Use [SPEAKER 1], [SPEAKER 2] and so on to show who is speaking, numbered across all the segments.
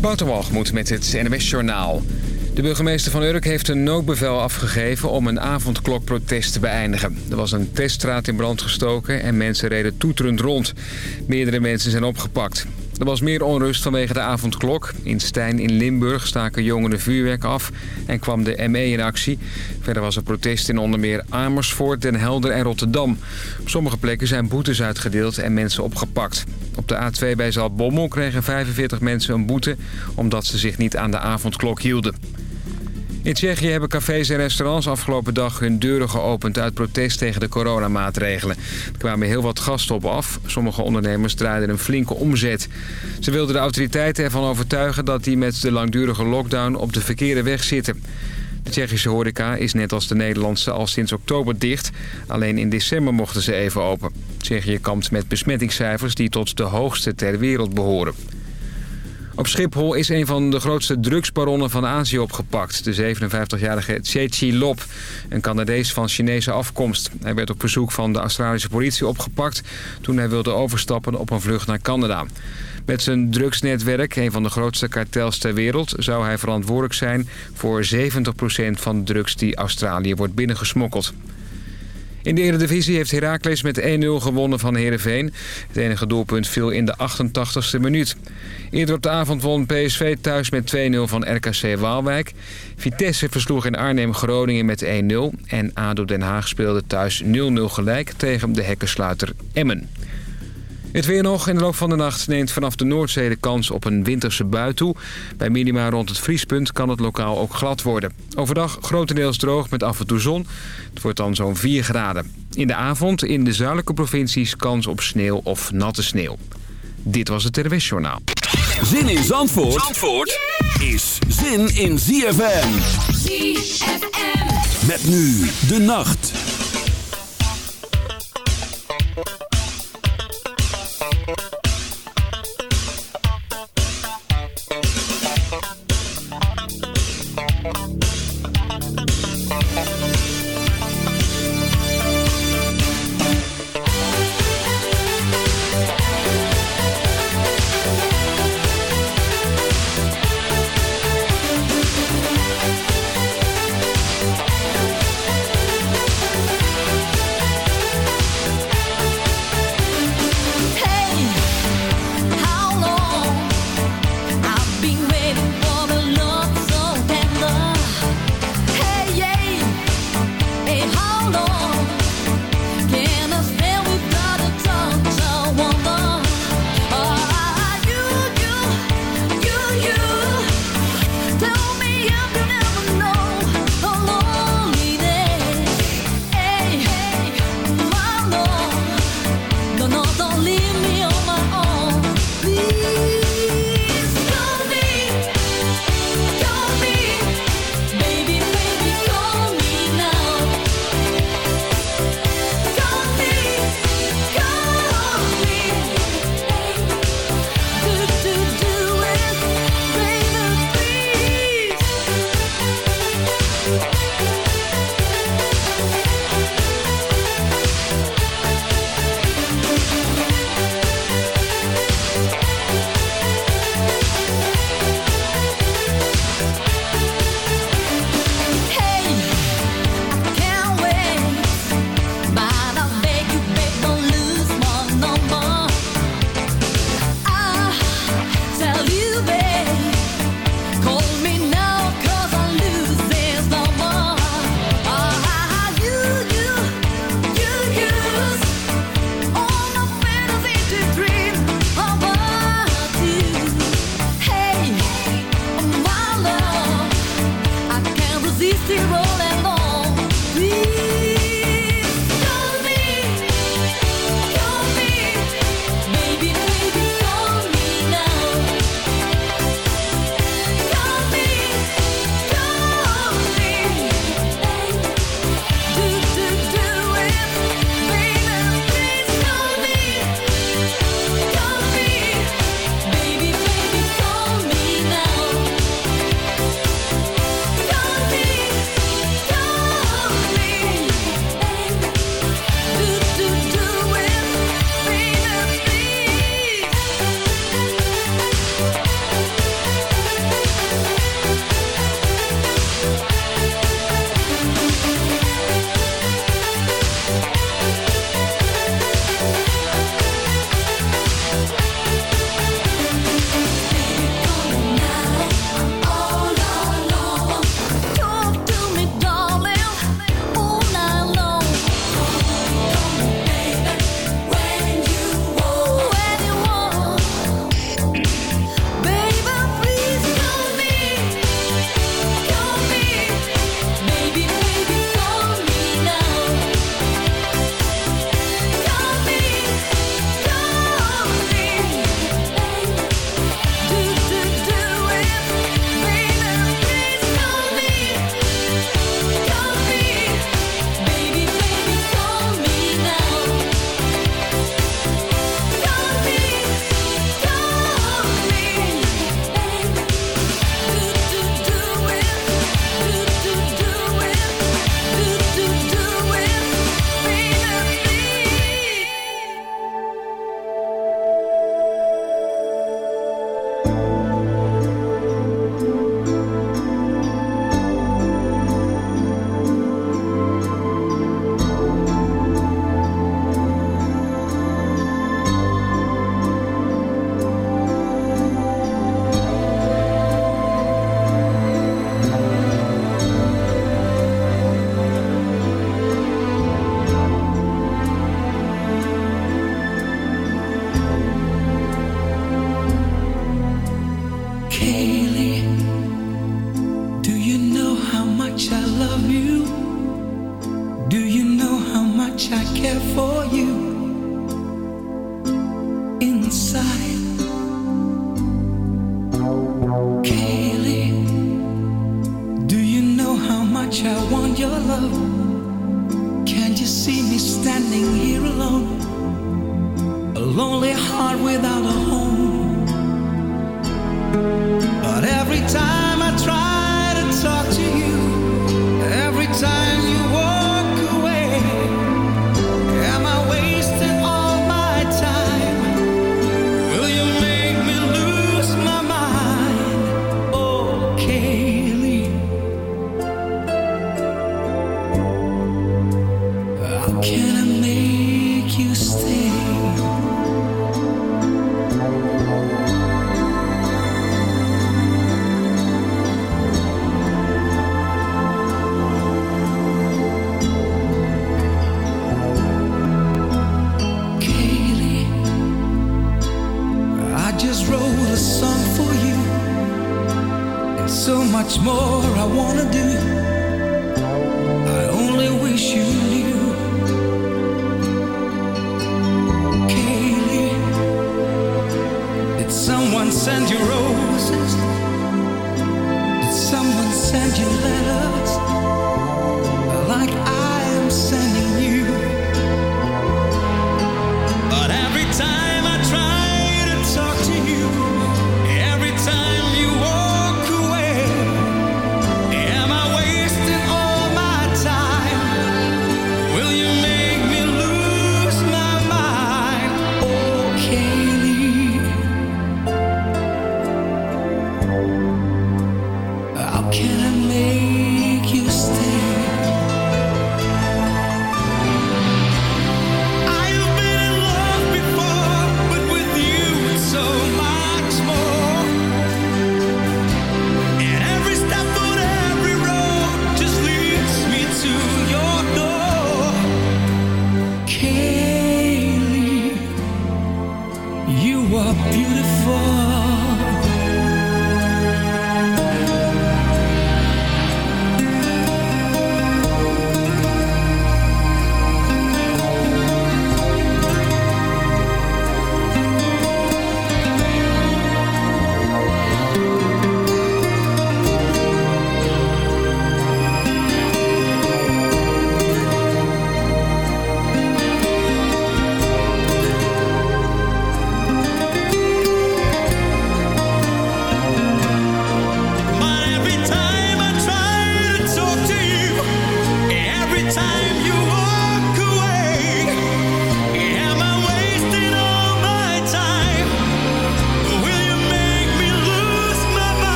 [SPEAKER 1] Waterwalgemoed met het NWS Journaal. De burgemeester van Urk heeft een noodbevel afgegeven om een avondklokprotest te beëindigen. Er was een teststraat in brand gestoken en mensen reden toeterend rond. Meerdere mensen zijn opgepakt. Er was meer onrust vanwege de avondklok. In Stijn in Limburg staken jongeren vuurwerk af en kwam de ME in actie. Verder was er protest in onder meer Amersfoort, Den Helder en Rotterdam. Op sommige plekken zijn boetes uitgedeeld en mensen opgepakt. Op de A2 bij Zaltbommel kregen 45 mensen een boete... omdat ze zich niet aan de avondklok hielden. In Tsjechië hebben cafés en restaurants afgelopen dag hun deuren geopend... uit protest tegen de coronamaatregelen. Er kwamen heel wat gasten op af. Sommige ondernemers draaiden een flinke omzet. Ze wilden de autoriteiten ervan overtuigen... dat die met de langdurige lockdown op de verkeerde weg zitten. De Tsjechische horeca is net als de Nederlandse al sinds oktober dicht. Alleen in december mochten ze even open. Tsjechië kampt met besmettingscijfers die tot de hoogste ter wereld behoren. Op Schiphol is een van de grootste drugsbaronnen van Azië opgepakt. De 57-jarige Tsechi Lop, een Canadees van Chinese afkomst. Hij werd op verzoek van de Australische politie opgepakt... toen hij wilde overstappen op een vlucht naar Canada. Met zijn drugsnetwerk, een van de grootste kartels ter wereld... zou hij verantwoordelijk zijn voor 70% van de drugs die Australië wordt binnengesmokkeld. In de Eredivisie heeft Heracles met 1-0 gewonnen van Heerenveen. Het enige doelpunt viel in de 88ste minuut. Eerder op de avond won PSV thuis met 2-0 van RKC Waalwijk. Vitesse versloeg in Arnhem Groningen met 1-0. En ADO Den Haag speelde thuis 0-0 gelijk tegen de hekkensluiter Emmen. Het weer nog. In de loop van de nacht neemt vanaf de Noordzee de kans op een winterse bui toe. Bij minima rond het vriespunt kan het lokaal ook glad worden. Overdag grotendeels droog met af en toe zon. Het wordt dan zo'n 4 graden. In de avond in de zuidelijke provincies kans op sneeuw of natte sneeuw. Dit was het RWS Journaal.
[SPEAKER 2] Zin in Zandvoort, Zandvoort is zin in ZFM. ZFM. Met nu de nacht.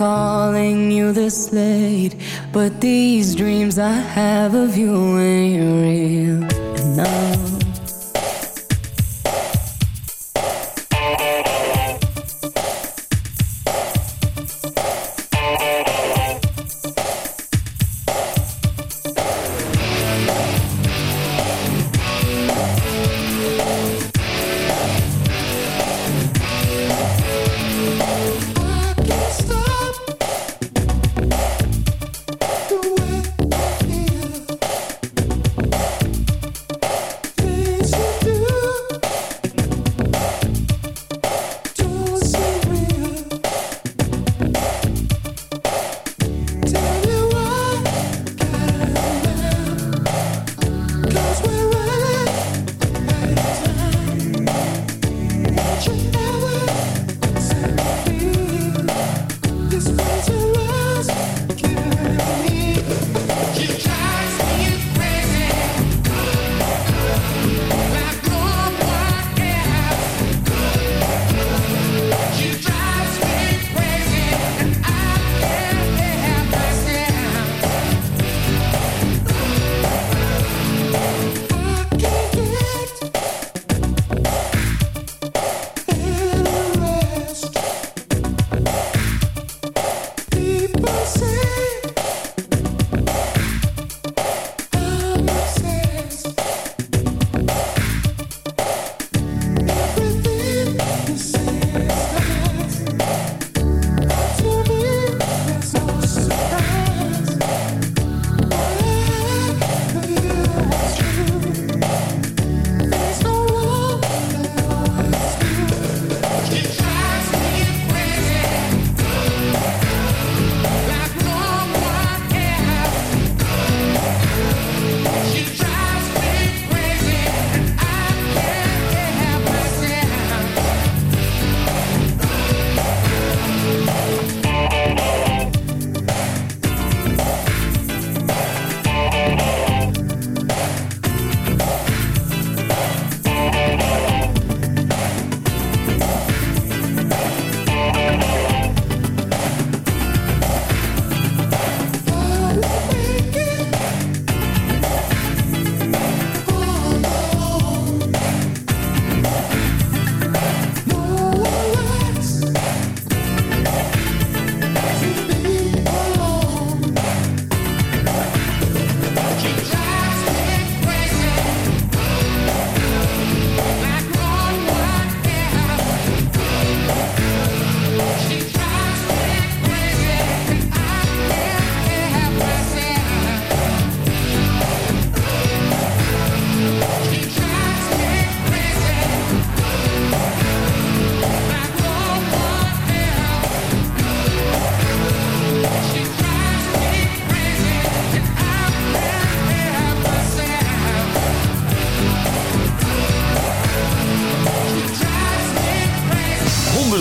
[SPEAKER 3] calling you this late, but these dreams I have of you ain't real. enough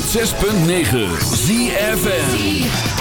[SPEAKER 3] 106.9 ZFN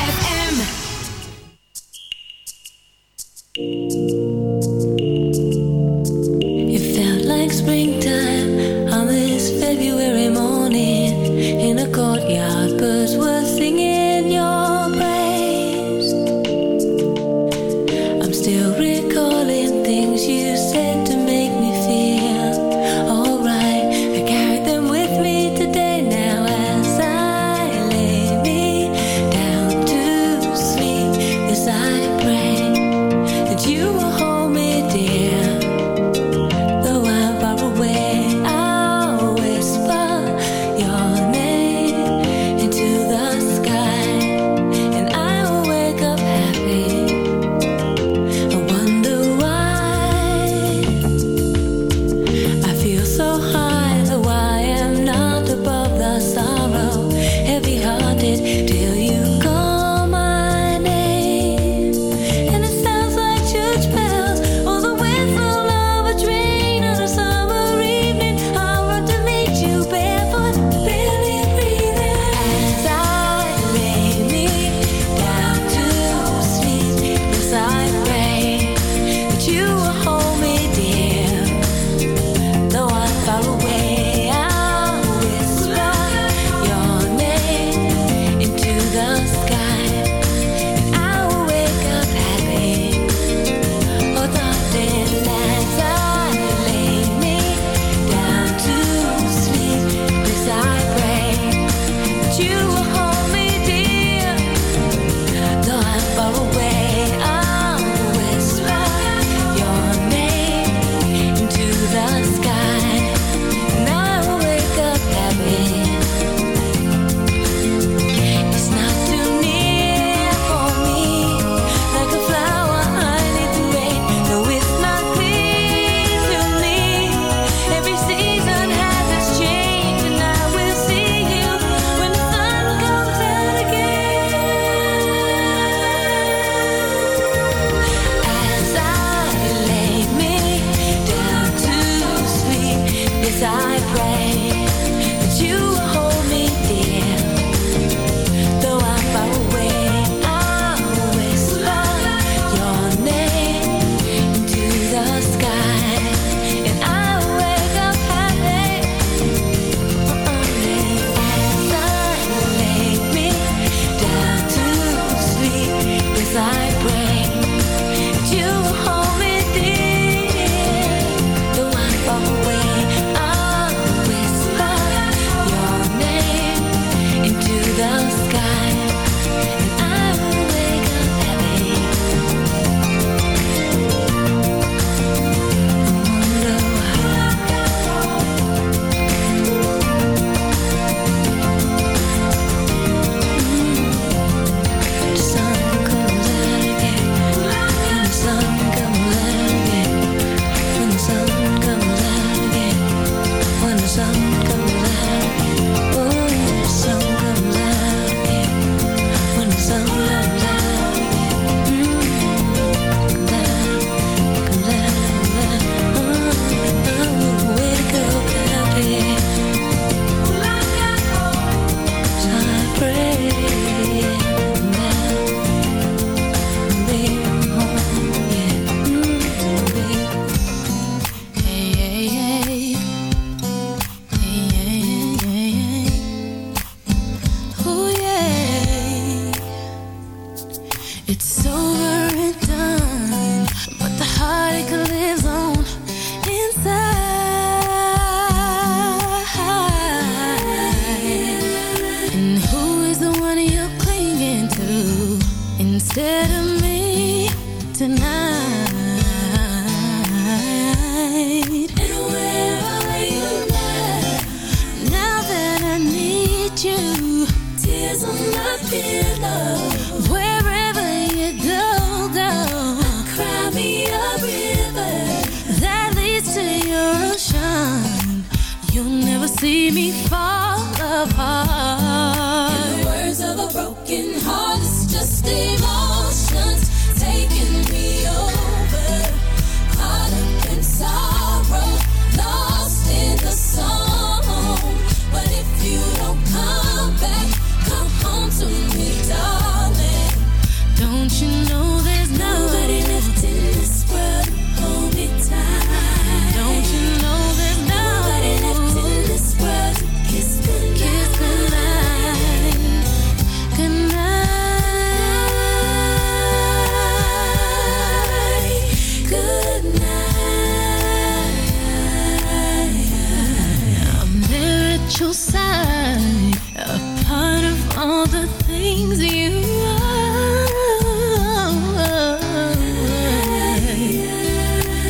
[SPEAKER 3] a part of all the things you are.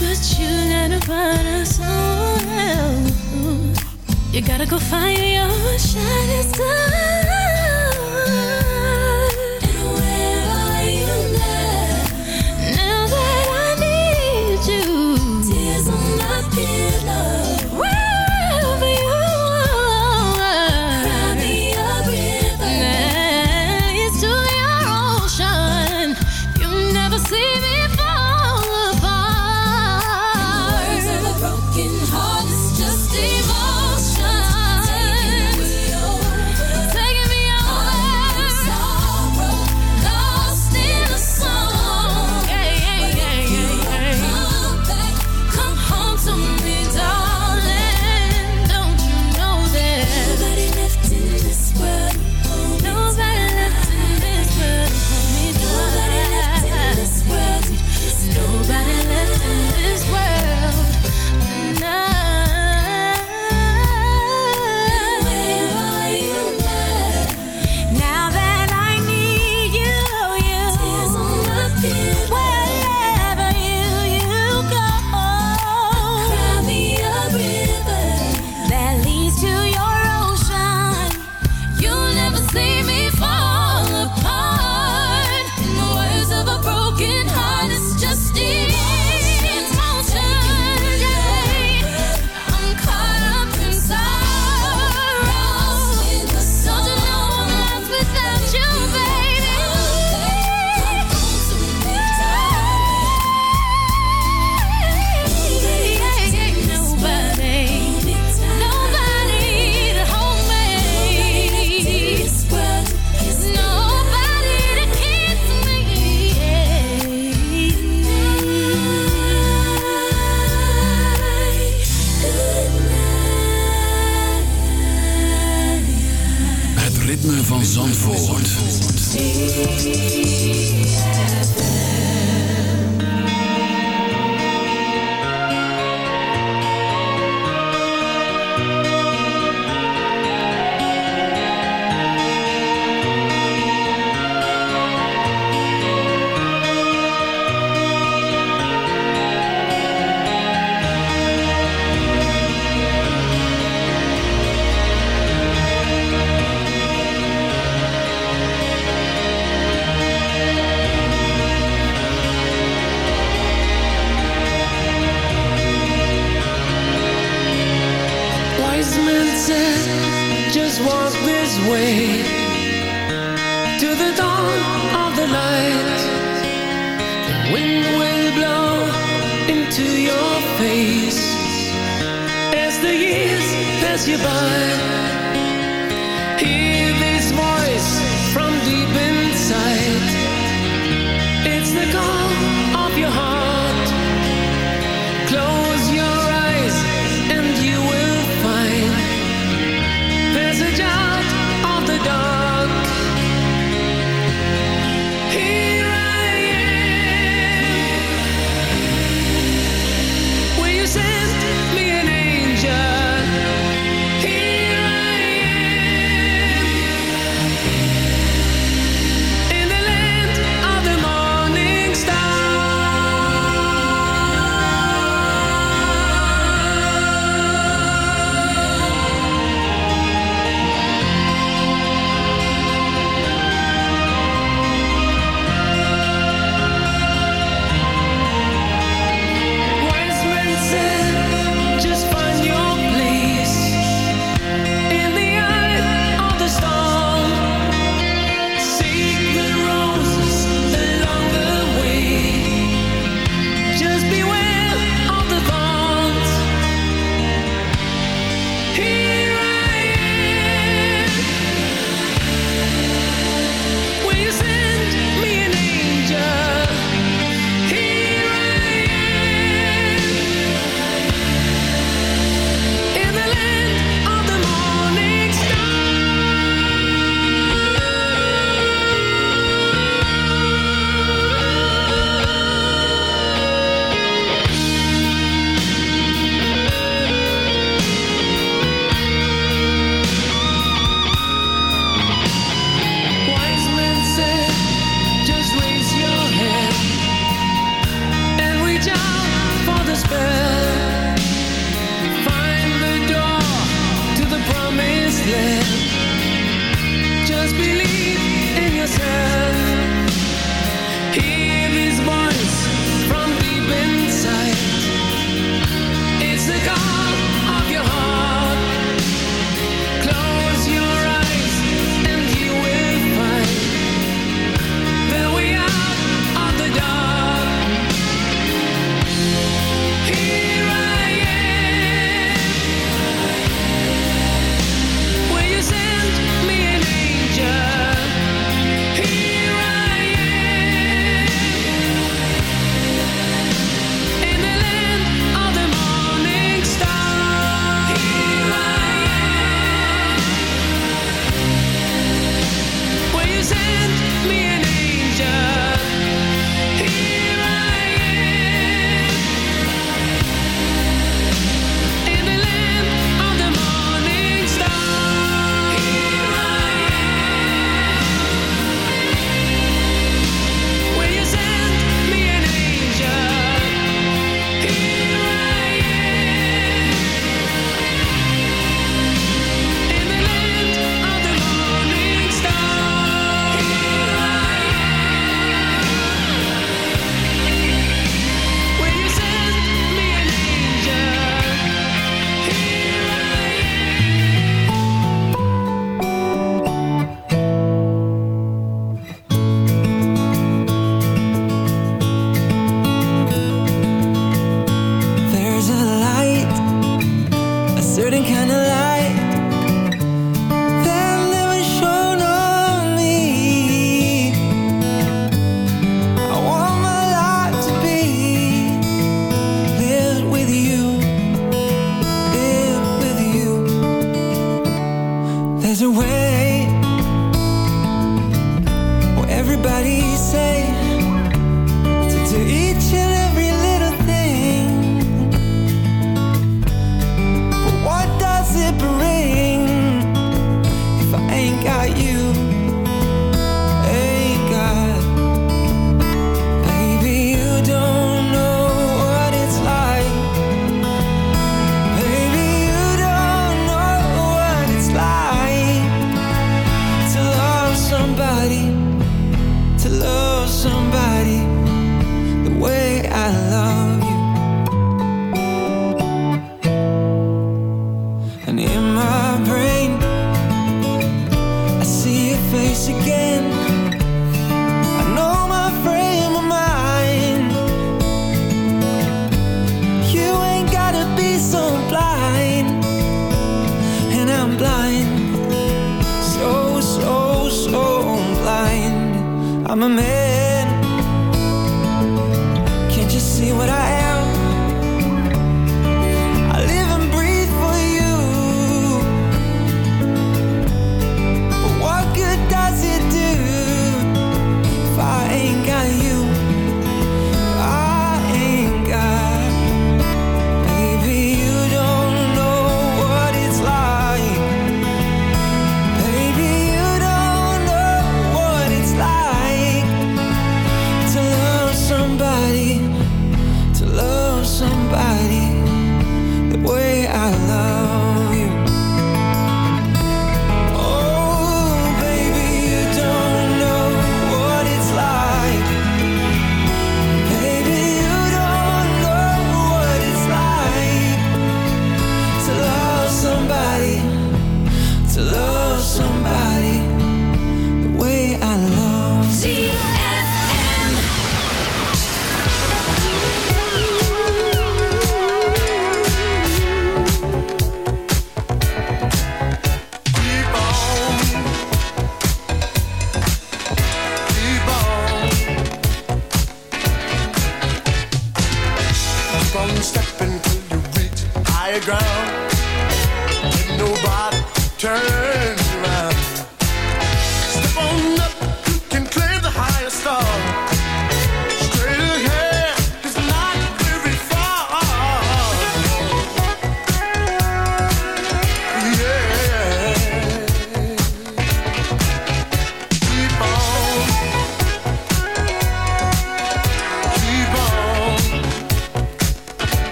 [SPEAKER 3] But you're someone else. You gotta go find your shining star.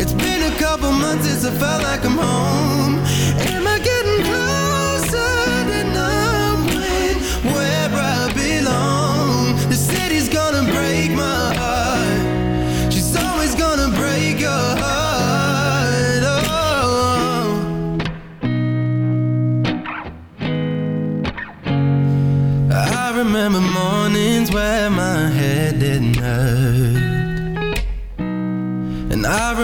[SPEAKER 3] It's been a couple months since I felt like I'm home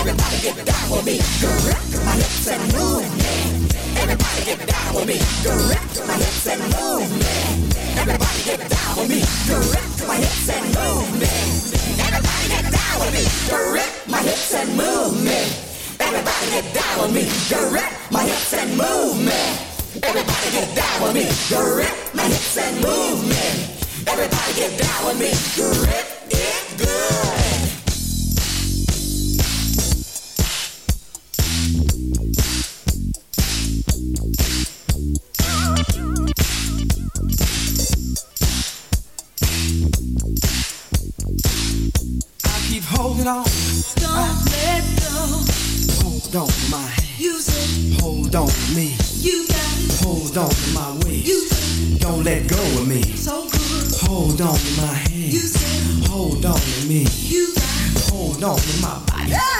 [SPEAKER 3] Everybody get down with me. Direct my hips and move. Everybody get down with me. Direct my hips and move. Everybody get down with me. Direct my hips and move. Everybody get down with me. Direct my
[SPEAKER 4] hips and move. Everybody get down with me. Direct my hips and movement. Everybody get down with me. Direct my hips and movement. Everybody
[SPEAKER 5] get down with me. Direct it good.
[SPEAKER 6] me. You got Hold on to my waist. You Don't let go of me. So good. Hold on to my hand. You Hold on to me. You got Hold on to my body. Yeah.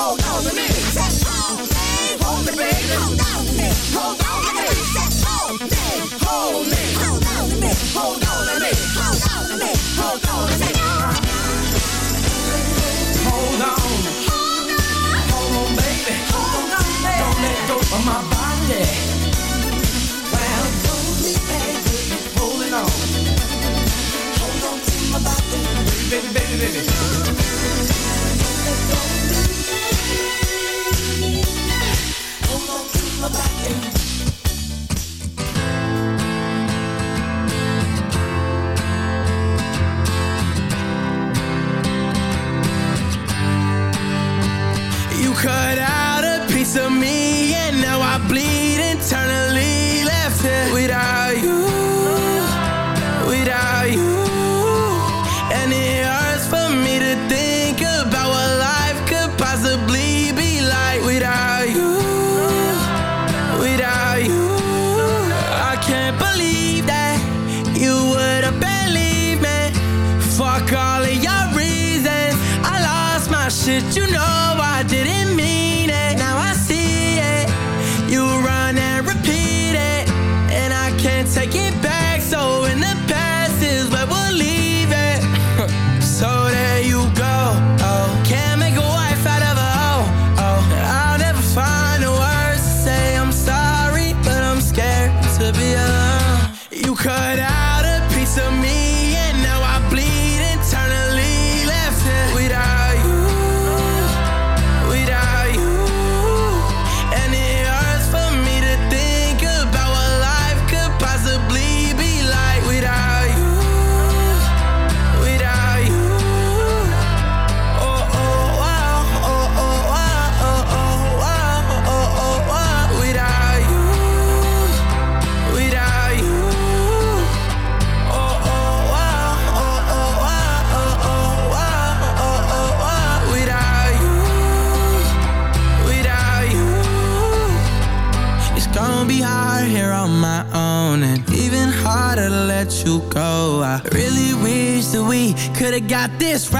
[SPEAKER 6] Hold on to me, Hold. Hold on a. Hold on to me. Hold on to me, Hold on a. Hold on. Hold on. Hold on. Hold on. Hold on, baby. Hold on, baby. Don't let go of my body. Well,
[SPEAKER 7] hold baby. Holding on. Hold on to my body. Baby, baby, baby. Don't let go. my back and got this right.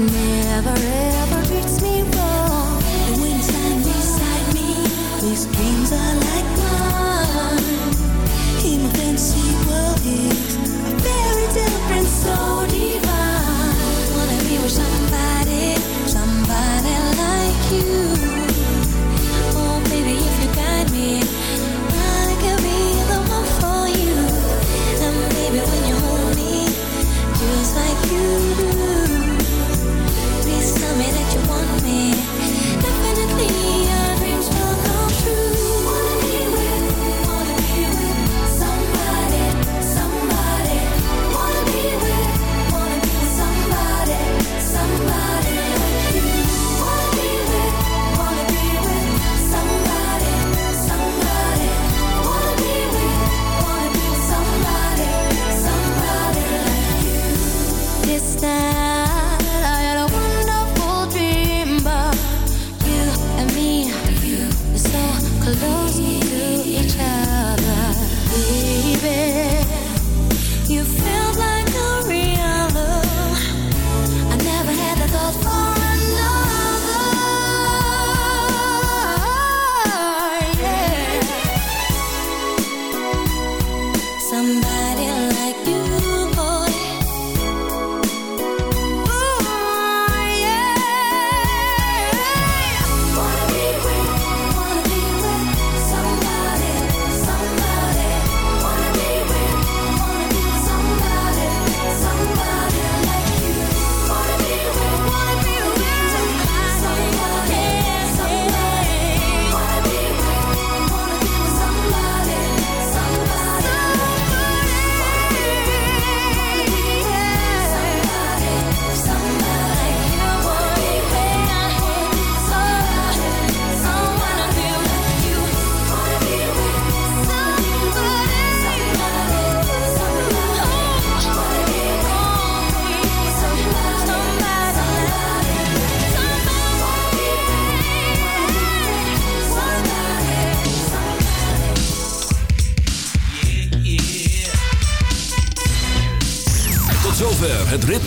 [SPEAKER 7] never ever treats me wrong. And when it's beside me, these dreams are.